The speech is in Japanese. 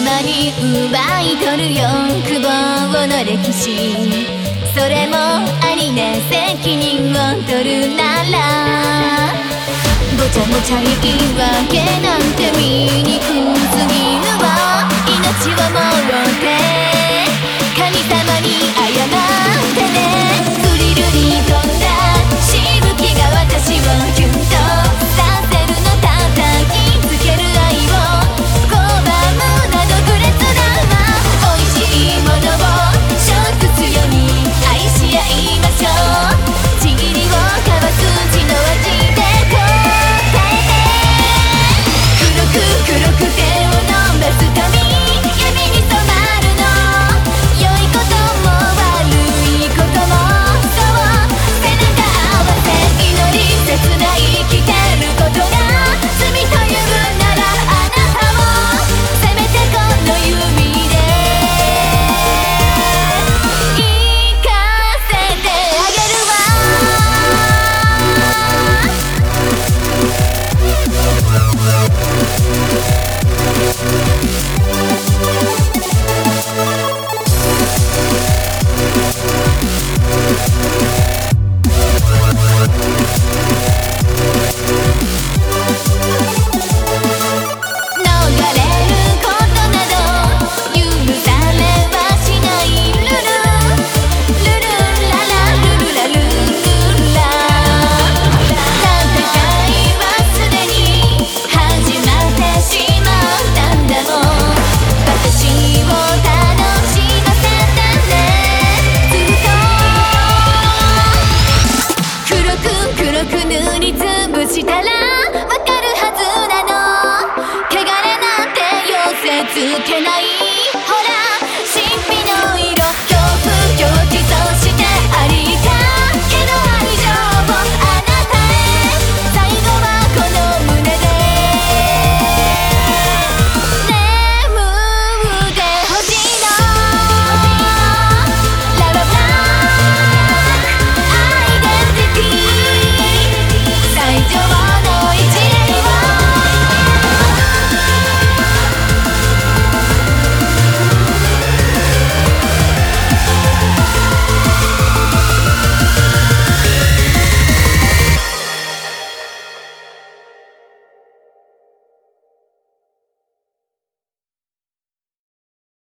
まに奪い取るよの歴史それもありね責任を取るならごちゃごちゃ言い訳なんて醜すぎるわ命はもろてしたらわかるはずなの。汚れなんて寄せ付けない。